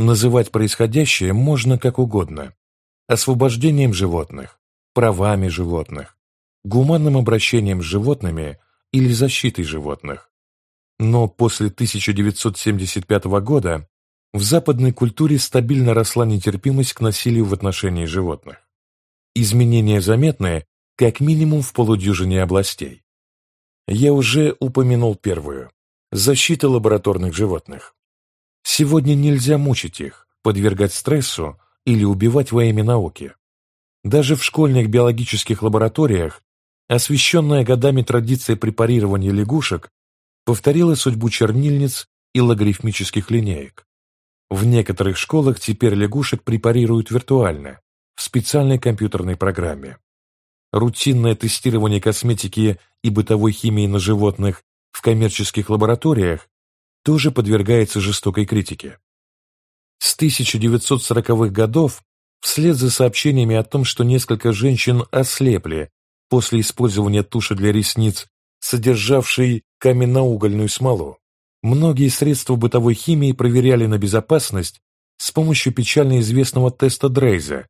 Называть происходящее можно как угодно. Освобождением животных, правами животных, гуманным обращением с животными или защитой животных. Но после 1975 года в западной культуре стабильно росла нетерпимость к насилию в отношении животных. Изменения заметны как минимум в полудюжине областей. Я уже упомянул первую – защита лабораторных животных. Сегодня нельзя мучить их, подвергать стрессу или убивать во имя науки. Даже в школьных биологических лабораториях освещенная годами традиция препарирования лягушек повторила судьбу чернильниц и логарифмических линеек. В некоторых школах теперь лягушек препарируют виртуально, в специальной компьютерной программе. Рутинное тестирование косметики и бытовой химии на животных в коммерческих лабораториях тоже подвергается жестокой критике. С 1940-х годов, вслед за сообщениями о том, что несколько женщин ослепли после использования туши для ресниц, содержавшей каменноугольную смолу, многие средства бытовой химии проверяли на безопасность с помощью печально известного теста Дрейза,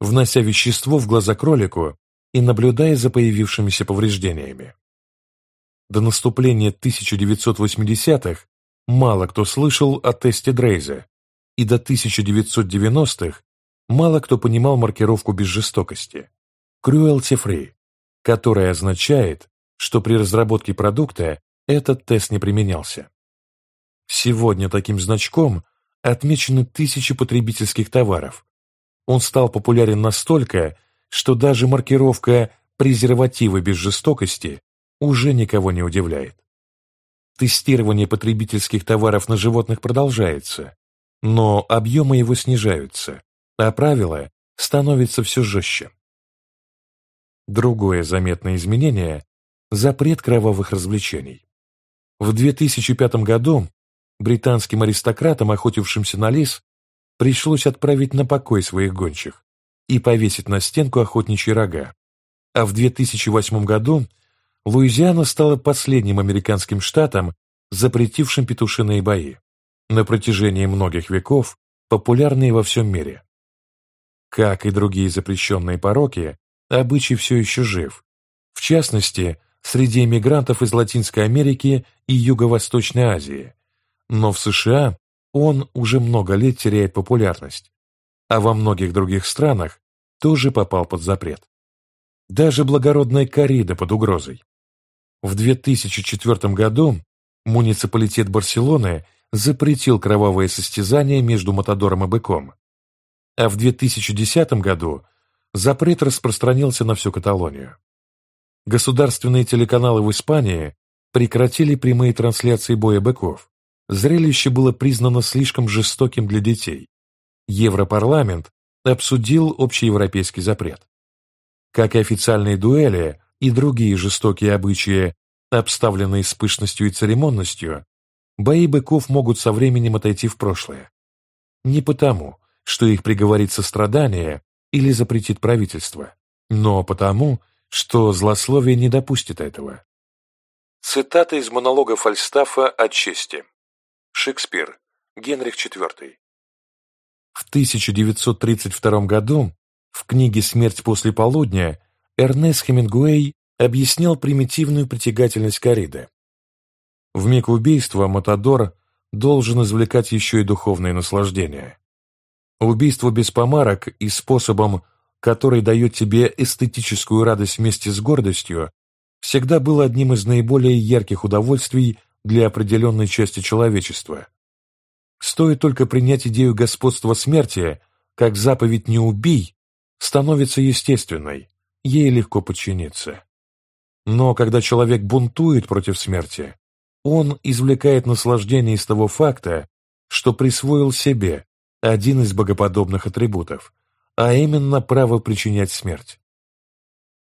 внося вещество в глаза кролику и наблюдая за появившимися повреждениями. До наступления 1980-х мало кто слышал о тесте Дрейза, и до 1990-х мало кто понимал маркировку без жестокости – cruelty free, которая означает, что при разработке продукта этот тест не применялся. Сегодня таким значком отмечены тысячи потребительских товаров. Он стал популярен настолько, что даже маркировка «презервативы без жестокости» уже никого не удивляет. Тестирование потребительских товаров на животных продолжается, но объемы его снижаются, а правила становятся все жестче. Другое заметное изменение – запрет кровавых развлечений. В 2005 году британским аристократам, охотившимся на лис, пришлось отправить на покой своих гончих и повесить на стенку охотничьи рога. А в 2008 году Луизиана стала последним американским штатом, запретившим петушиные бои, на протяжении многих веков популярные во всем мире. Как и другие запрещенные пороки, обычай все еще жив. В частности, среди иммигрантов из Латинской Америки и Юго-Восточной Азии. Но в США он уже много лет теряет популярность, а во многих других странах тоже попал под запрет. Даже благородная коррида под угрозой. В 2004 году муниципалитет Барселоны запретил кровавое состязание между Матадором и Быком, а в 2010 году запрет распространился на всю Каталонию. Государственные телеканалы в Испании прекратили прямые трансляции боя быков. Зрелище было признано слишком жестоким для детей. Европарламент обсудил общеевропейский запрет. Как и официальные дуэли и другие жестокие обычаи, обставленные с пышностью и церемонностью, бои быков могут со временем отойти в прошлое. Не потому, что их приговорит сострадание или запретит правительство, но потому, что злословие не допустит этого. Цитата из монолога Фальстафа о чести. Шекспир, Генрих IV. В 1932 году в книге «Смерть после полудня» Эрнест Хемингуэй объяснял примитивную притягательность кориды. В миг убийства Матадор должен извлекать еще и духовное наслаждение. Убийство без помарок и способом, который дает тебе эстетическую радость вместе с гордостью, всегда было одним из наиболее ярких удовольствий для определенной части человечества. Стоит только принять идею господства смерти, как заповедь «не убий», становится естественной, ей легко подчиниться. Но когда человек бунтует против смерти, он извлекает наслаждение из того факта, что присвоил себе один из богоподобных атрибутов, а именно право причинять смерть.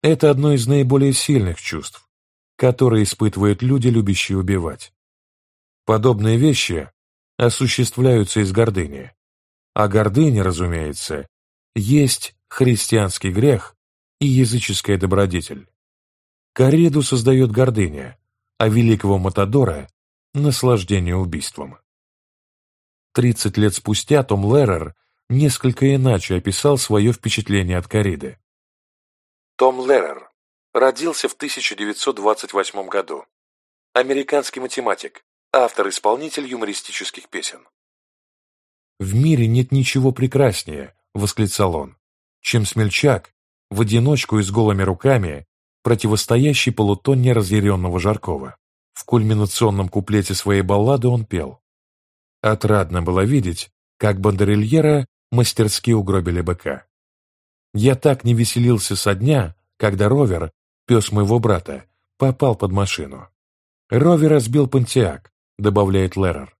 Это одно из наиболее сильных чувств, которые испытывают люди, любящие убивать. Подобные вещи осуществляются из гордыни, а гордыня, разумеется, есть христианский грех и языческая добродетель. Корриду создает гордыня, а великого Матадора – наслаждение убийством. 30 лет спустя Том Леррер несколько иначе описал свое впечатление от кориды. Том Леррер родился в 1928 году. Американский математик, автор-исполнитель юмористических песен. «В мире нет ничего прекраснее», — восклицал он, «чем смельчак, в одиночку и с голыми руками, противостоящий полутонне разъяренного Жаркова. В кульминационном куплете своей баллады он пел. Отрадно было видеть, как бандерильера мастерски угробили быка. Я так не веселился со дня, когда Ровер, пес моего брата, попал под машину. Ровер разбил Пантиак, добавляет Леррер.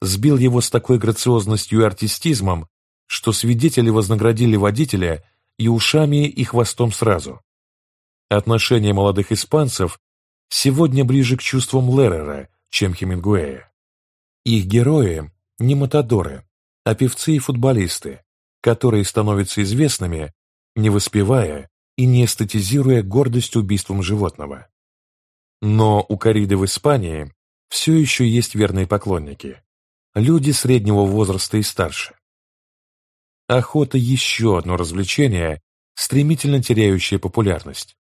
Сбил его с такой грациозностью и артистизмом, что свидетели вознаградили водителя и ушами, и хвостом сразу. Отношение молодых испанцев сегодня ближе к чувствам Леррера, чем Хемингуэя. Их герои не матадоры, а певцы и футболисты, которые становятся известными, не воспевая и не эстетизируя гордость убийством животного. Но у кориды в Испании все еще есть верные поклонники, люди среднего возраста и старше. Охота – еще одно развлечение, стремительно теряющее популярность.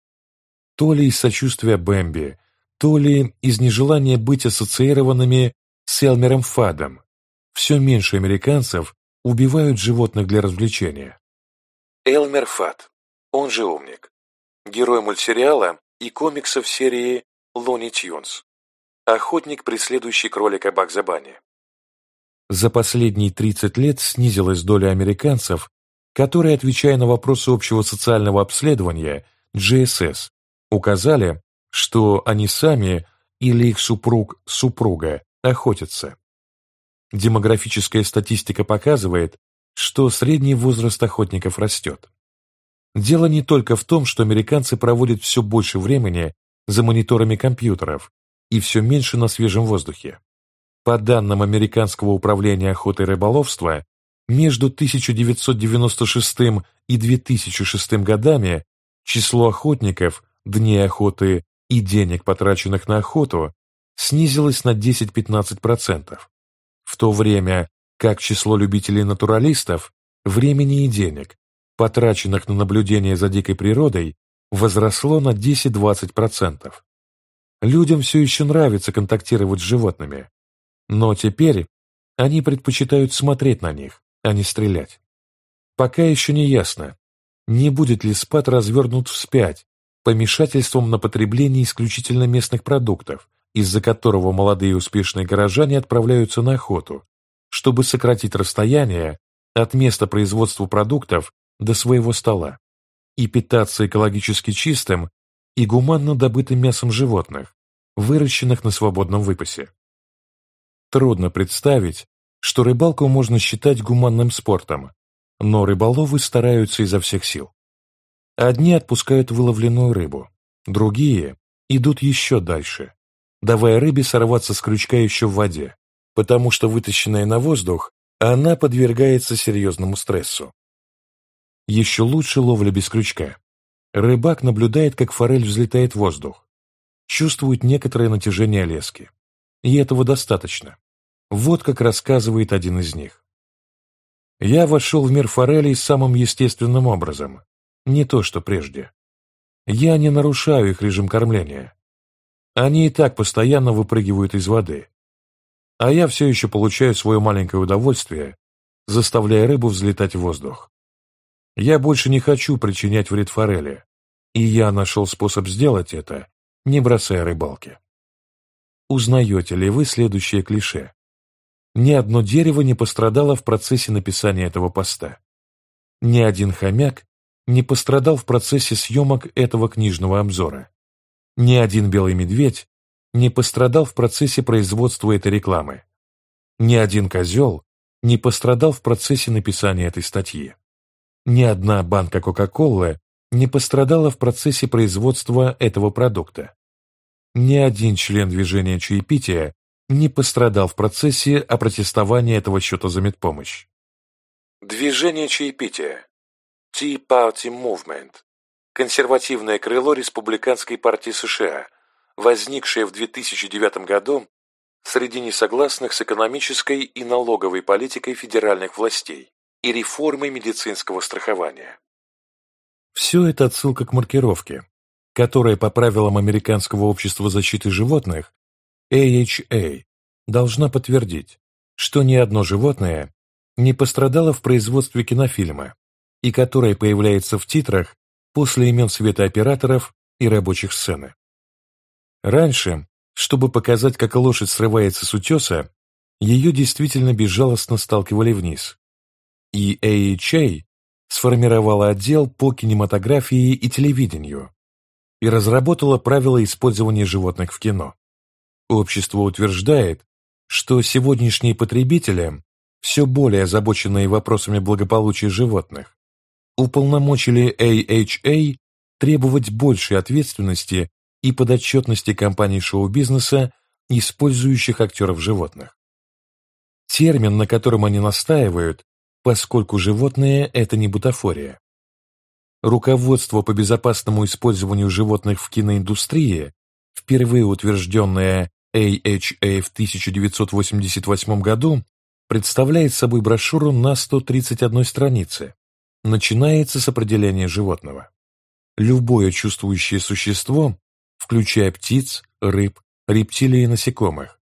То ли из сочувствия Бэмби, то ли из нежелания быть ассоциированными с Элмером Фадом. Все меньше американцев убивают животных для развлечения. Элмер Фад, он же умник, герой мультсериала и комиксов серии «Луни Тюнс», охотник, преследующий кролика Бакза Банни. За последние 30 лет снизилась доля американцев, которые, отвечая на вопросы общего социального обследования, GSS, указали, что они сами или их супруг-супруга охотятся. Демографическая статистика показывает, что средний возраст охотников растет. Дело не только в том, что американцы проводят все больше времени за мониторами компьютеров и все меньше на свежем воздухе. По данным Американского управления охоты и рыболовства, между 1996 и 2006 годами число охотников, дней охоты и денег, потраченных на охоту, снизилось на 10-15%, в то время как число любителей-натуралистов, времени и денег, потраченных на наблюдение за дикой природой, возросло на 10-20%. Людям все еще нравится контактировать с животными, но теперь они предпочитают смотреть на них, а не стрелять. Пока еще не ясно, не будет ли спад развернут вспять помешательством на потребление исключительно местных продуктов, из-за которого молодые успешные горожане отправляются на охоту, чтобы сократить расстояние от места производства продуктов до своего стола и питаться экологически чистым и гуманно добытым мясом животных, выращенных на свободном выпасе. Трудно представить, что рыбалку можно считать гуманным спортом, но рыболовы стараются изо всех сил. Одни отпускают выловленную рыбу, другие идут еще дальше, давая рыбе сорваться с крючка еще в воде, потому что вытащенная на воздух, она подвергается серьезному стрессу. Еще лучше ловля без крючка. Рыбак наблюдает, как форель взлетает в воздух, чувствует некоторое натяжение лески. И этого достаточно. Вот как рассказывает один из них. Я вошел в мир форелей самым естественным образом, не то что прежде. Я не нарушаю их режим кормления. Они и так постоянно выпрыгивают из воды. А я все еще получаю свое маленькое удовольствие, заставляя рыбу взлетать в воздух. Я больше не хочу причинять вред форели, и я нашел способ сделать это, не бросая рыбалки. Узнаете ли вы следующее клише? Ни одно дерево не пострадало в процессе написания этого поста. Ни один хомяк не пострадал в процессе съемок этого книжного обзора. Ни один белый медведь не пострадал в процессе производства этой рекламы. Ни один козел не пострадал в процессе написания этой статьи. Ни одна банка Кока-Колы не пострадала в процессе производства этого продукта. Ни один член движения чаепития не пострадал в процессе опротестования этого счета за медпомощь. Движение чаепития. Tea Party Movement. Консервативное крыло Республиканской партии США, возникшее в 2009 году среди несогласных с экономической и налоговой политикой федеральных властей и реформой медицинского страхования. Все это отсылка к маркировке, которая по правилам Американского общества защиты животных AHA должна подтвердить, что ни одно животное не пострадало в производстве кинофильма и которая появляется в титрах после имен светооператоров и рабочих сцены. Раньше, чтобы показать, как лошадь срывается с утеса, ее действительно безжалостно сталкивали вниз. И AHA сформировала отдел по кинематографии и телевидению и разработала правила использования животных в кино. Общество утверждает, что сегодняшние потребители, все более озабоченные вопросами благополучия животных, уполномочили AHA требовать большей ответственности и подотчетности компаний шоу-бизнеса, использующих актеров животных. Термин, на котором они настаивают, поскольку животные – это не бутафория. Руководство по безопасному использованию животных в киноиндустрии, впервые утвержденное AHA в 1988 году, представляет собой брошюру на 131 странице. Начинается с определения животного. Любое чувствующее существо, включая птиц, рыб, рептилий и насекомых,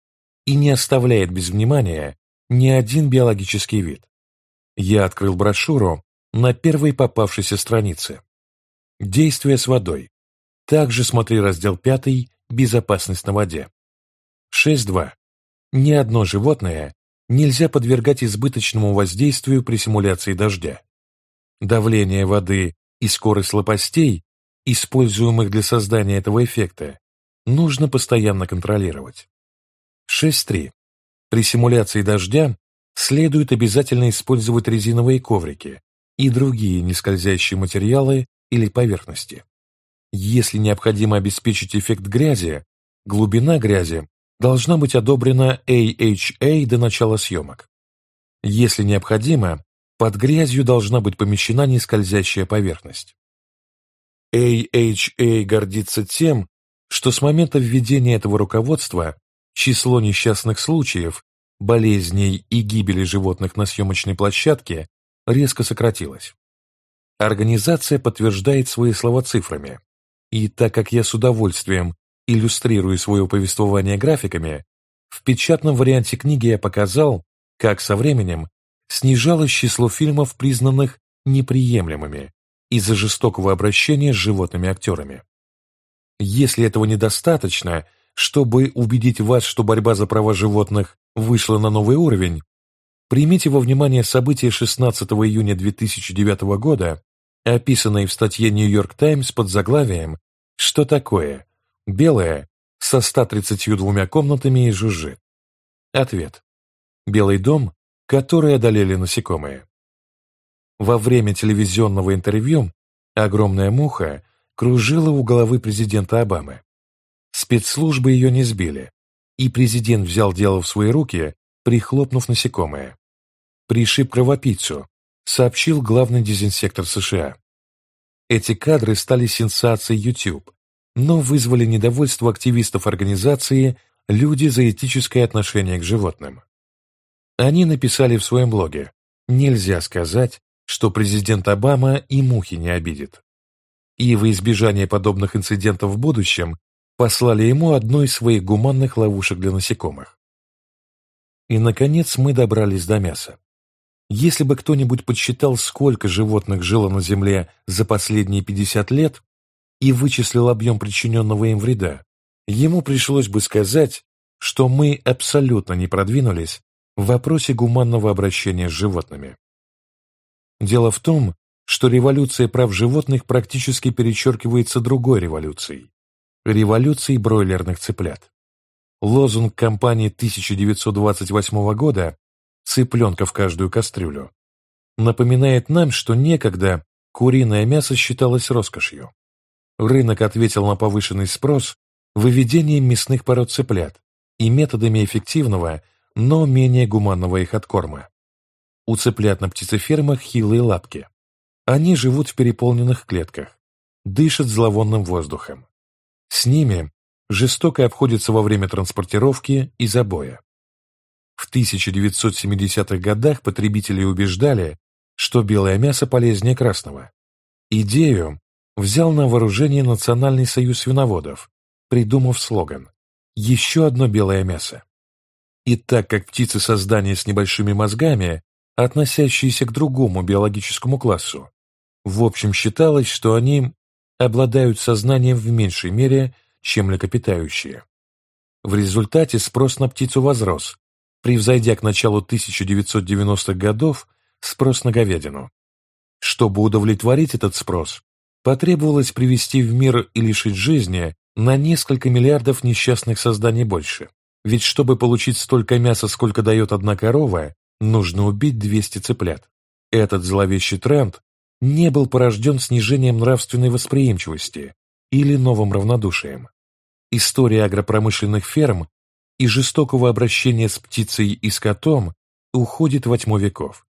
и не оставляет без внимания ни один биологический вид. Я открыл брошюру на первой попавшейся странице. Действия с водой. Также смотри раздел 5 «Безопасность на воде». 6.2. Ни одно животное нельзя подвергать избыточному воздействию при симуляции дождя. Давление воды и скорость лопастей, используемых для создания этого эффекта, нужно постоянно контролировать. 6.3. При симуляции дождя следует обязательно использовать резиновые коврики и другие нескользящие материалы или поверхности. Если необходимо обеспечить эффект грязи, глубина грязи должна быть одобрена AHA до начала съемок. Если необходимо, под грязью должна быть помещена нескользящая поверхность. AHA гордится тем, что с момента введения этого руководства число несчастных случаев болезней и гибели животных на съемочной площадке резко сократилось. Организация подтверждает свои слова цифрами, и так как я с удовольствием иллюстрирую свое повествование графиками, в печатном варианте книги я показал, как со временем снижалось число фильмов, признанных неприемлемыми из-за жестокого обращения с животными актерами. Если этого недостаточно, чтобы убедить вас, что борьба за права животных вышла на новый уровень, примите во внимание события 16 июня 2009 года, описанные в статье York Times под заглавием «Что такое? Белое со 132 комнатами и жужжит». Ответ. Белый дом, который одолели насекомые. Во время телевизионного интервью огромная муха кружила у головы президента Обамы. Спецслужбы ее не сбили, и президент взял дело в свои руки, прихлопнув насекомое. Пришиб кровопийцу, сообщил главный дезинсектор США. Эти кадры стали сенсацией YouTube, но вызвали недовольство активистов организации «Люди за этическое отношение к животным». Они написали в своем блоге «Нельзя сказать, что президент Обама и мухи не обидит». И во избежание подобных инцидентов в будущем послали ему одну из своих гуманных ловушек для насекомых. И, наконец, мы добрались до мяса. Если бы кто-нибудь подсчитал, сколько животных жило на Земле за последние 50 лет и вычислил объем причиненного им вреда, ему пришлось бы сказать, что мы абсолютно не продвинулись в вопросе гуманного обращения с животными. Дело в том, что революция прав животных практически перечеркивается другой революцией революции бройлерных цыплят. Лозунг кампании 1928 года «Цыпленка в каждую кастрюлю» напоминает нам, что некогда куриное мясо считалось роскошью. Рынок ответил на повышенный спрос выведением мясных пород цыплят и методами эффективного, но менее гуманного их откорма. У цыплят на птицефермах хилые лапки. Они живут в переполненных клетках, дышат зловонным воздухом. С ними жестоко обходится во время транспортировки и забоя. В 1970-х годах потребители убеждали, что белое мясо полезнее красного. Идею взял на вооружение Национальный союз свиноводов, придумав слоган «Еще одно белое мясо». И так как птицы создания с небольшими мозгами, относящиеся к другому биологическому классу, в общем считалось, что они обладают сознанием в меньшей мере, чем млекопитающие. В результате спрос на птицу возрос, превзойдя к началу 1990-х годов спрос на говядину. Чтобы удовлетворить этот спрос, потребовалось привести в мир и лишить жизни на несколько миллиардов несчастных созданий больше. Ведь чтобы получить столько мяса, сколько дает одна корова, нужно убить 200 цыплят. Этот зловещий тренд не был порожден снижением нравственной восприимчивости или новым равнодушием. История агропромышленных ферм и жестокого обращения с птицей и скотом уходит во тьму веков.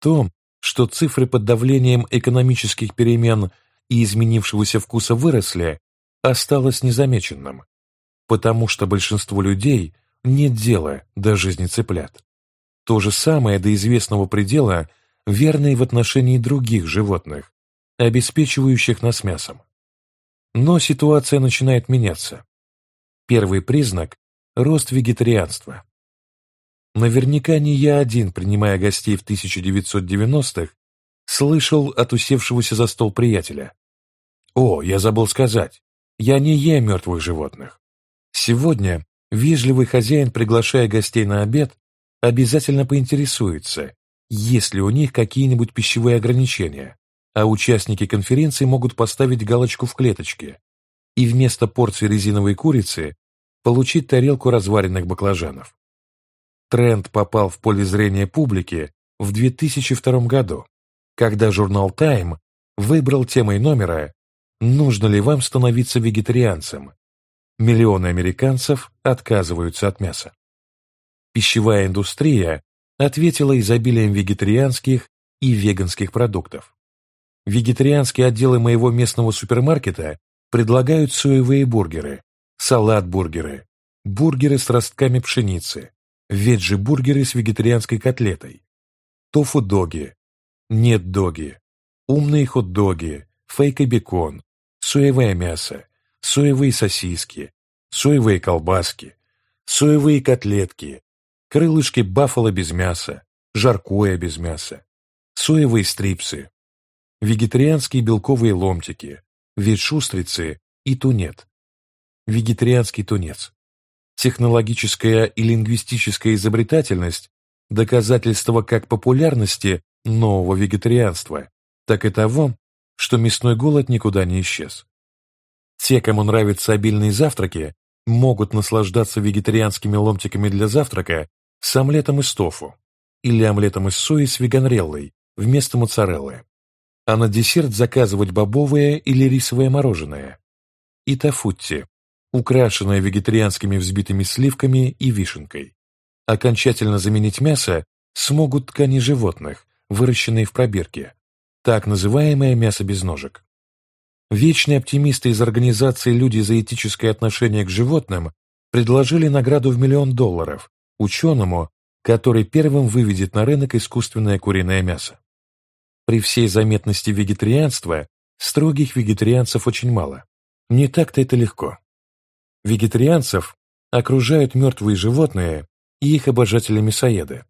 Том, что цифры под давлением экономических перемен и изменившегося вкуса выросли, осталось незамеченным, потому что большинству людей нет дела до жизни цыплят. То же самое до известного предела верно и в отношении других животных, обеспечивающих нас мясом. Но ситуация начинает меняться. Первый признак – рост вегетарианства. Наверняка не я один, принимая гостей в 1990-х, слышал от усевшегося за стол приятеля. «О, я забыл сказать, я не ем мертвых животных. Сегодня вежливый хозяин, приглашая гостей на обед, обязательно поинтересуется, есть ли у них какие-нибудь пищевые ограничения, а участники конференции могут поставить галочку в клеточке и вместо порции резиновой курицы получить тарелку разваренных баклажанов. Тренд попал в поле зрения публики в 2002 году, когда журнал Time выбрал темой номера «Нужно ли вам становиться вегетарианцем?» Миллионы американцев отказываются от мяса. Пищевая индустрия ответила изобилием вегетарианских и веганских продуктов. Вегетарианские отделы моего местного супермаркета предлагают соевые бургеры, салат-бургеры, бургеры с ростками пшеницы, веджи-бургеры с вегетарианской котлетой, тофу-доги, нет-доги, умные хот-доги, фейк-бекон, соевое мясо, соевые сосиски, соевые колбаски, соевые котлетки, крылышки баффало без мяса, жаркое без мяса, соевые стрипсы, вегетарианские белковые ломтики, ветшустрицы и тунет. Вегетарианский тунец. Технологическая и лингвистическая изобретательность – доказательство как популярности нового вегетарианства, так и того, что мясной голод никуда не исчез. Те, кому нравятся обильные завтраки, могут наслаждаться вегетарианскими ломтиками для завтрака с омлетом из тофу или омлетом из сои с веганреллой вместо моцареллы, а на десерт заказывать бобовое или рисовое мороженое. И тафутти, украшенное вегетарианскими взбитыми сливками и вишенкой. Окончательно заменить мясо смогут ткани животных, выращенные в пробирке, так называемое мясо без ножек. Вечные оптимисты из организации «Люди за этическое отношение к животным» предложили награду в миллион долларов ученому, который первым выведет на рынок искусственное куриное мясо. При всей заметности вегетарианства строгих вегетарианцев очень мало. Не так-то это легко. Вегетарианцев окружают мертвые животные и их обожатели-мясоеды.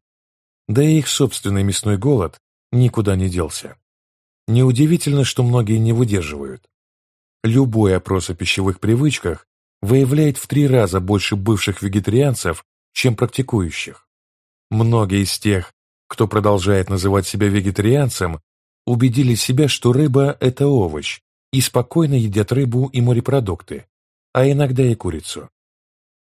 Да и их собственный мясной голод никуда не делся. Неудивительно, что многие не выдерживают. Любой опрос о пищевых привычках выявляет в три раза больше бывших вегетарианцев, чем практикующих. Многие из тех, кто продолжает называть себя вегетарианцем, убедили себя, что рыба – это овощ, и спокойно едят рыбу и морепродукты, а иногда и курицу.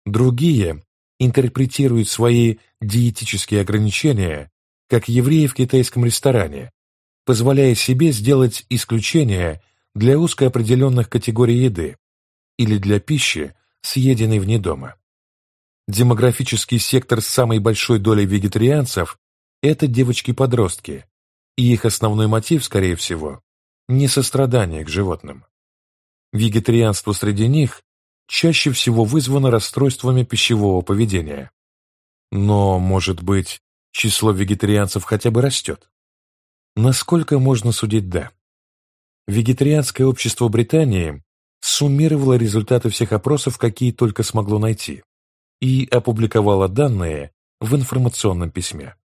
Другие интерпретируют свои диетические ограничения, как евреи в китайском ресторане, позволяя себе сделать исключение для узкоопределенных категорий еды или для пищи, съеденной вне дома. Демографический сектор с самой большой долей вегетарианцев – это девочки-подростки, и их основной мотив, скорее всего, не сострадание к животным. Вегетарианство среди них чаще всего вызвано расстройствами пищевого поведения. Но, может быть, число вегетарианцев хотя бы растет? Насколько можно судить «да»? Вегетарианское общество Британии суммировало результаты всех опросов, какие только смогло найти, и опубликовало данные в информационном письме.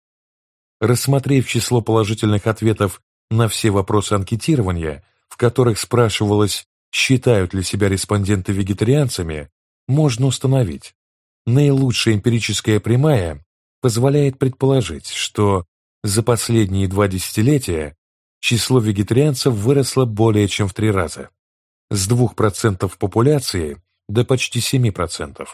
Рассмотрев число положительных ответов на все вопросы анкетирования, в которых спрашивалось, считают ли себя респонденты вегетарианцами, можно установить, наилучшая эмпирическая прямая позволяет предположить, что за последние два десятилетия число вегетарианцев выросло более чем в три раза. С 2% популяции до почти 7%.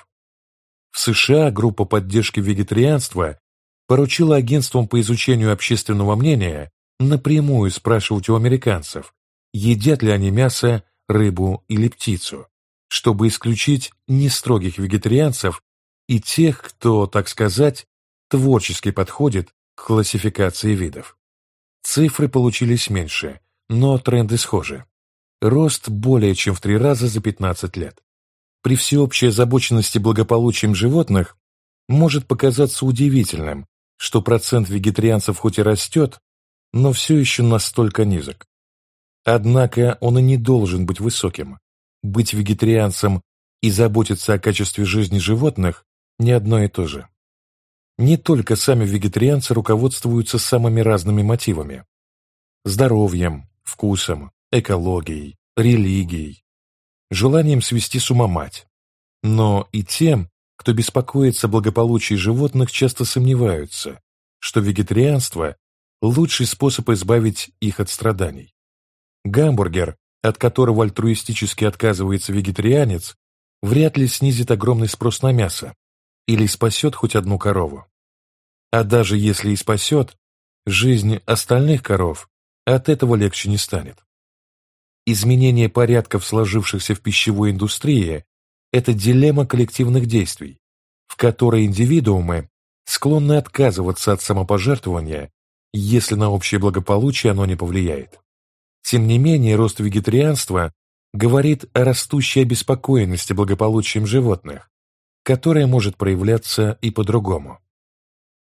В США группа поддержки вегетарианства поручила агентствам по изучению общественного мнения напрямую спрашивать у американцев, едят ли они мясо, рыбу или птицу, чтобы исключить нестрогих вегетарианцев и тех, кто, так сказать, творчески подходит к классификации видов. Цифры получились меньше, но тренды схожи. Рост более чем в три раза за 15 лет. При всеобщей озабоченности благополучием животных может показаться удивительным, что процент вегетарианцев хоть и растет, но все еще настолько низок. Однако он и не должен быть высоким. Быть вегетарианцем и заботиться о качестве жизни животных – не одно и то же. Не только сами вегетарианцы руководствуются самыми разными мотивами. Здоровьем, вкусом, экологией, религией, желанием свести с ума мать. Но и тем, кто беспокоится о благополучии животных, часто сомневаются, что вегетарианство – лучший способ избавить их от страданий. Гамбургер, от которого альтруистически отказывается вегетарианец, вряд ли снизит огромный спрос на мясо, или спасет хоть одну корову. А даже если и спасет, жизнь остальных коров от этого легче не станет. Изменение порядков, сложившихся в пищевой индустрии, это дилемма коллективных действий, в которой индивидуумы склонны отказываться от самопожертвования, если на общее благополучие оно не повлияет. Тем не менее, рост вегетарианства говорит о растущей обеспокоенности благополучием животных, которое может проявляться и по-другому.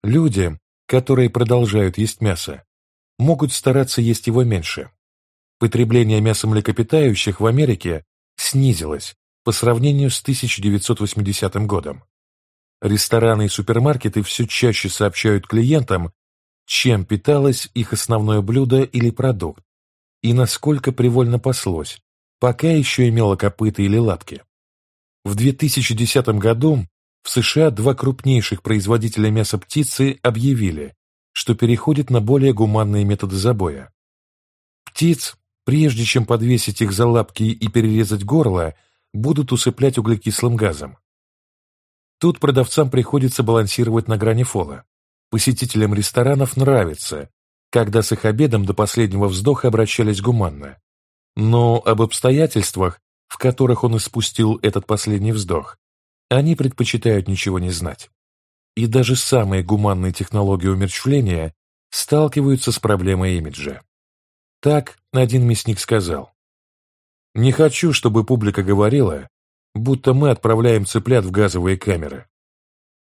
Люди, которые продолжают есть мясо, могут стараться есть его меньше. Потребление мяса млекопитающих в Америке снизилось по сравнению с 1980 годом. Рестораны и супермаркеты все чаще сообщают клиентам, чем питалось их основное блюдо или продукт, и насколько привольно паслось, пока еще имело копыта или лапки. В 2010 году в США два крупнейших производителя мяса птицы объявили, что переходят на более гуманные методы забоя. Птиц, прежде чем подвесить их за лапки и перерезать горло, будут усыплять углекислым газом. Тут продавцам приходится балансировать на грани фола. Посетителям ресторанов нравится, когда с их обедом до последнего вздоха обращались гуманно. Но об обстоятельствах, в которых он испустил этот последний вздох, они предпочитают ничего не знать. И даже самые гуманные технологии умерщвления сталкиваются с проблемой имиджа. Так один мясник сказал. «Не хочу, чтобы публика говорила, будто мы отправляем цыплят в газовые камеры.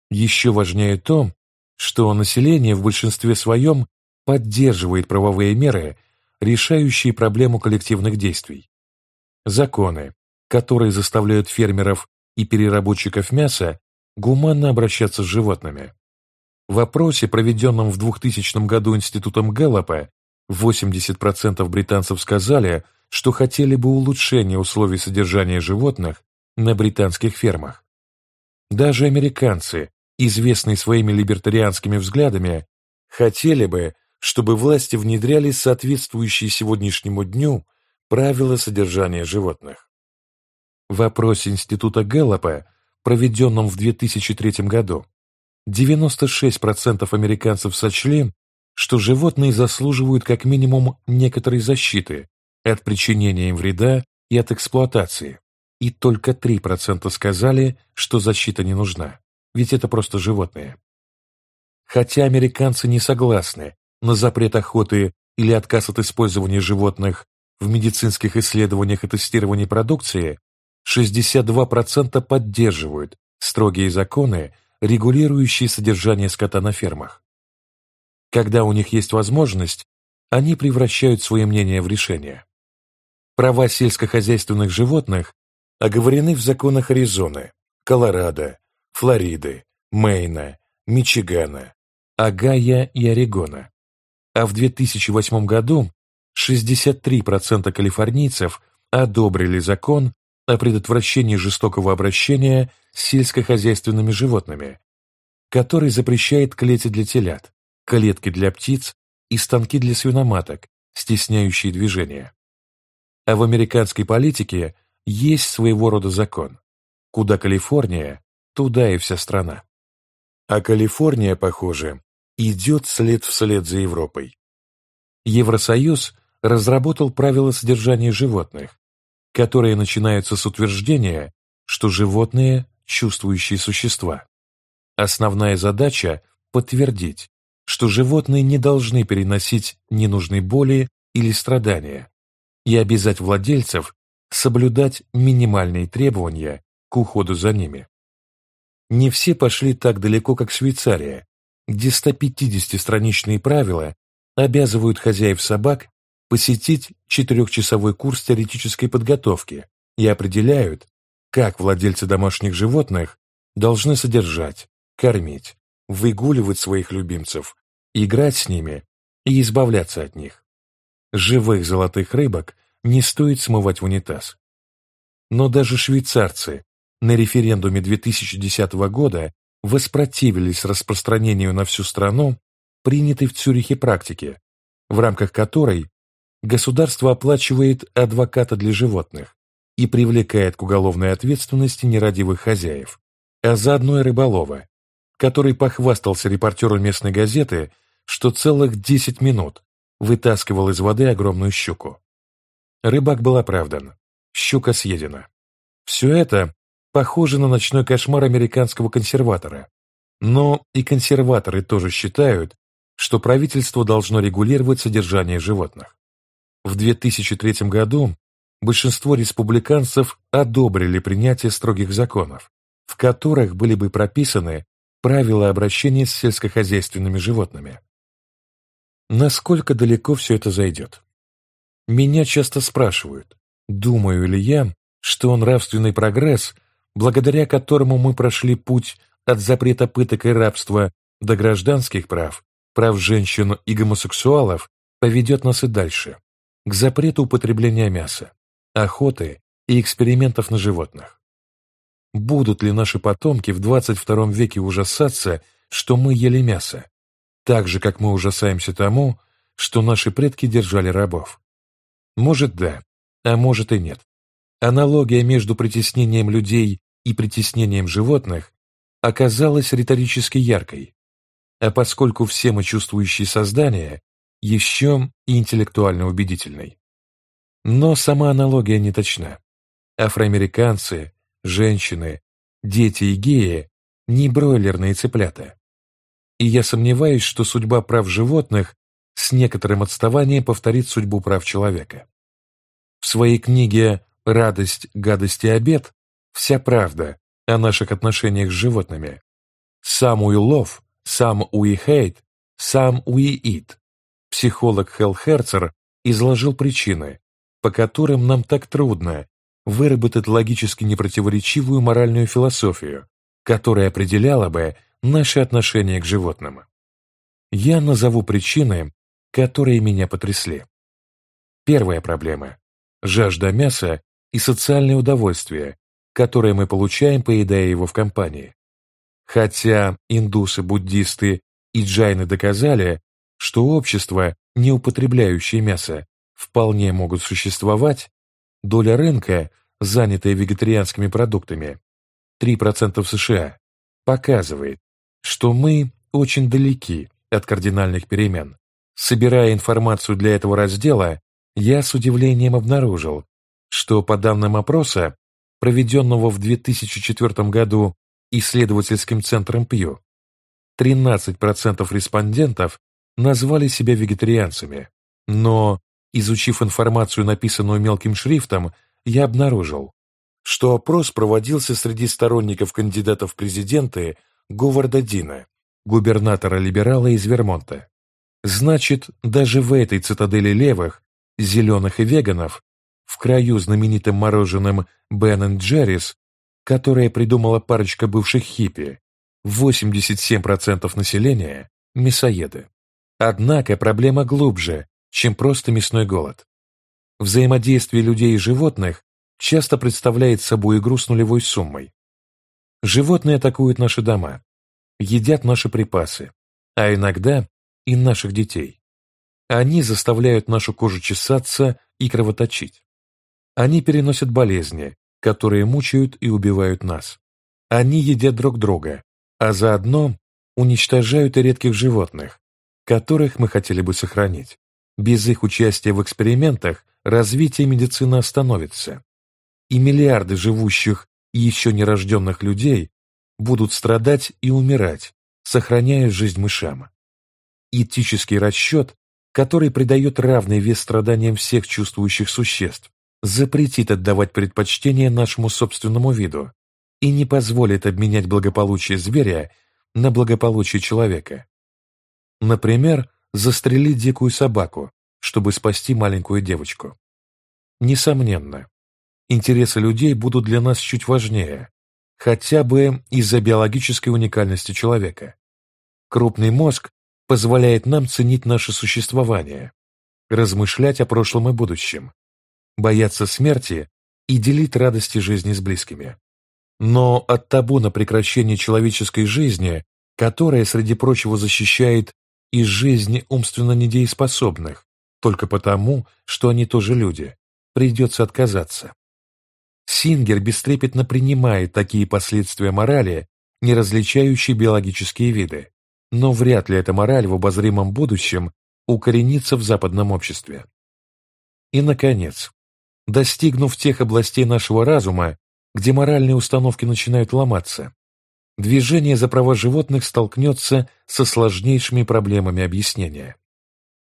Еще важнее то, что население в большинстве своем поддерживает правовые меры, решающие проблему коллективных действий. Законы, которые заставляют фермеров и переработчиков мяса гуманно обращаться с животными. В опросе, проведенном в 2000 году Институтом Гэллопа, 80% британцев сказали, что хотели бы улучшения условий содержания животных на британских фермах. Даже американцы, известные своими либертарианскими взглядами, хотели бы, чтобы власти внедряли соответствующие сегодняшнему дню правила содержания животных. В опросе Института Гэллопа, проведенном в 2003 году, 96% американцев сочли, что животные заслуживают как минимум некоторой защиты от причинения им вреда и от эксплуатации, и только 3% сказали, что защита не нужна, ведь это просто животные. Хотя американцы не согласны на запрет охоты или отказ от использования животных в медицинских исследованиях и тестировании продукции, 62% поддерживают строгие законы, регулирующие содержание скота на фермах. Когда у них есть возможность, они превращают свои мнения в решения. Права сельскохозяйственных животных оговорены в законах Аризоны, Колорадо, Флориды, Мэйна, Мичигана, Огайо и Орегона. А в 2008 году 63% калифорнийцев одобрили закон о предотвращении жестокого обращения с сельскохозяйственными животными, который запрещает клети для телят, клетки для птиц и станки для свиноматок, стесняющие движение. А в американской политике есть своего рода закон. Куда Калифорния, туда и вся страна. А Калифорния, похоже, идет след вслед за Европой. Евросоюз разработал правила содержания животных, которые начинаются с утверждения, что животные – чувствующие существа. Основная задача – подтвердить, что животные не должны переносить ненужной боли или страдания и обязать владельцев соблюдать минимальные требования к уходу за ними. Не все пошли так далеко, как Швейцария, где 150-страничные правила обязывают хозяев собак посетить четырехчасовой курс теоретической подготовки и определяют, как владельцы домашних животных должны содержать, кормить, выгуливать своих любимцев, играть с ними и избавляться от них. Живых золотых рыбок не стоит смывать в унитаз. Но даже швейцарцы на референдуме 2010 года воспротивились распространению на всю страну принятой в Цюрихе практики, в рамках которой государство оплачивает адвоката для животных и привлекает к уголовной ответственности нерадивых хозяев, а заодно и рыболова, который похвастался репортеру местной газеты, что целых 10 минут вытаскивал из воды огромную щуку. Рыбак был оправдан, щука съедена. Все это похоже на ночной кошмар американского консерватора. Но и консерваторы тоже считают, что правительство должно регулировать содержание животных. В 2003 году большинство республиканцев одобрили принятие строгих законов, в которых были бы прописаны правила обращения с сельскохозяйственными животными. Насколько далеко все это зайдет? Меня часто спрашивают, думаю ли я, что нравственный прогресс, благодаря которому мы прошли путь от запрета пыток и рабства до гражданских прав, прав женщин и гомосексуалов, поведет нас и дальше, к запрету употребления мяса, охоты и экспериментов на животных. Будут ли наши потомки в 22 веке ужасаться, что мы ели мясо, так же, как мы ужасаемся тому, что наши предки держали рабов? Может, да, а может и нет. Аналогия между притеснением людей и притеснением животных оказалась риторически яркой, а поскольку все мы чувствующие создания, еще и интеллектуально убедительной. Но сама аналогия не точна. Афроамериканцы, женщины, дети и геи – не бройлерные цыплята. И я сомневаюсь, что судьба прав животных с некоторым отставанием повторит судьбу прав человека. В своей книге «Радость, гадость и обед» вся правда о наших отношениях с животными. Сам love, сам hate, сам eat. Психолог Хелл Херцер изложил причины, по которым нам так трудно выработать логически непротиворечивую моральную философию, которая определяла бы наши отношения к животным. Я назову причины, которые меня потрясли. Первая проблема – жажда мяса и социальное удовольствие, которое мы получаем, поедая его в компании. Хотя индусы, буддисты и джайны доказали, что общества, не употребляющие мясо, вполне могут существовать, доля рынка, занятая вегетарианскими продуктами, 3% в США, показывает, что мы очень далеки от кардинальных перемен. Собирая информацию для этого раздела, я с удивлением обнаружил, что по данным опроса, проведенного в 2004 году исследовательским центром Пью, 13% респондентов назвали себя вегетарианцами, но, изучив информацию, написанную мелким шрифтом, я обнаружил, что опрос проводился среди сторонников кандидатов в президенты Говарда Дина, губернатора-либерала из Вермонта. Значит, даже в этой цитадели левых, зеленых и веганов, в краю знаменитым мороженым Бен Джеррис, которое придумала парочка бывших хиппи, 87% населения – мясоеды. Однако проблема глубже, чем просто мясной голод. Взаимодействие людей и животных часто представляет собой игру с нулевой суммой. Животные атакуют наши дома, едят наши припасы, а иногда и наших детей. Они заставляют нашу кожу чесаться и кровоточить. Они переносят болезни, которые мучают и убивают нас. Они едят друг друга, а заодно уничтожают и редких животных, которых мы хотели бы сохранить. Без их участия в экспериментах развитие медицины остановится, и миллиарды живущих и еще нерожденных людей будут страдать и умирать, сохраняя жизнь мышам. Этический расчет, который придает равный вес страданиям всех чувствующих существ, запретит отдавать предпочтение нашему собственному виду и не позволит обменять благополучие зверя на благополучие человека. Например, застрелить дикую собаку, чтобы спасти маленькую девочку. Несомненно, интересы людей будут для нас чуть важнее, хотя бы из-за биологической уникальности человека. Крупный мозг позволяет нам ценить наше существование, размышлять о прошлом и будущем, бояться смерти и делить радости жизни с близкими. Но от табу на прекращение человеческой жизни, которая, среди прочего, защищает и жизни умственно недееспособных, только потому, что они тоже люди, придется отказаться. Сингер бестрепетно принимает такие последствия морали, не различающие биологические виды, но вряд ли эта мораль в обозримом будущем укоренится в западном обществе. И, наконец, достигнув тех областей нашего разума, где моральные установки начинают ломаться, движение за права животных столкнется со сложнейшими проблемами объяснения.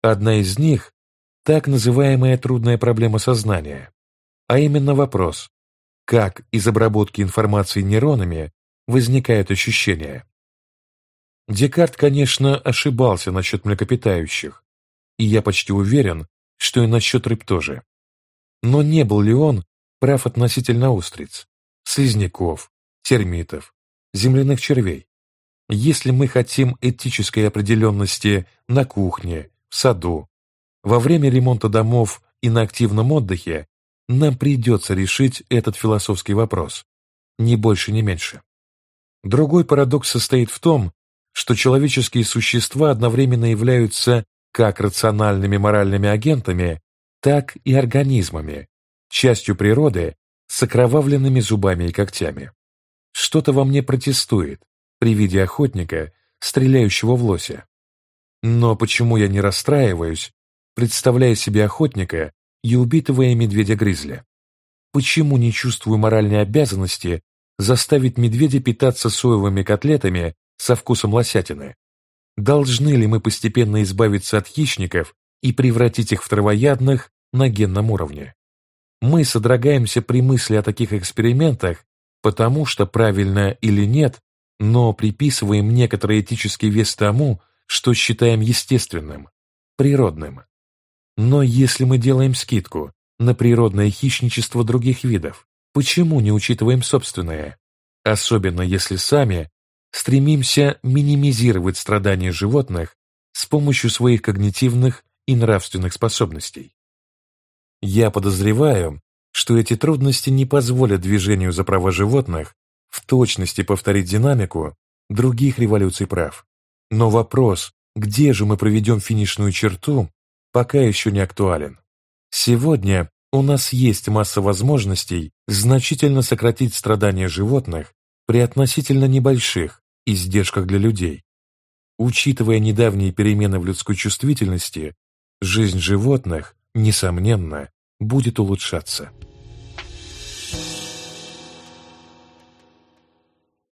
Одна из них – так называемая трудная проблема сознания, а именно вопрос, как из обработки информации нейронами возникает ощущение. Декарт, конечно, ошибался насчет млекопитающих, и я почти уверен, что и насчет рыб тоже. Но не был ли он прав относительно устриц, слизняков, термитов, земляных червей? Если мы хотим этической определенности на кухне, в саду, во время ремонта домов и на активном отдыхе, нам придется решить этот философский вопрос, ни больше, ни меньше. Другой парадокс состоит в том, что человеческие существа одновременно являются как рациональными моральными агентами, так и организмами, частью природы с окровавленными зубами и когтями. Что-то во мне протестует при виде охотника, стреляющего в лося. Но почему я не расстраиваюсь, представляя себе охотника, и убитого медведя-гризли. Почему не чувствую моральной обязанности заставить медведя питаться соевыми котлетами со вкусом лосятины? Должны ли мы постепенно избавиться от хищников и превратить их в травоядных на генном уровне? Мы содрогаемся при мысли о таких экспериментах, потому что, правильно или нет, но приписываем некоторый этический вес тому, что считаем естественным, природным. Но если мы делаем скидку на природное хищничество других видов, почему не учитываем собственное? Особенно если сами стремимся минимизировать страдания животных с помощью своих когнитивных и нравственных способностей. Я подозреваю, что эти трудности не позволят движению за права животных в точности повторить динамику других революций прав. Но вопрос, где же мы проведем финишную черту, пока еще не актуален. Сегодня у нас есть масса возможностей значительно сократить страдания животных при относительно небольших издержках для людей. Учитывая недавние перемены в людской чувствительности, жизнь животных, несомненно, будет улучшаться.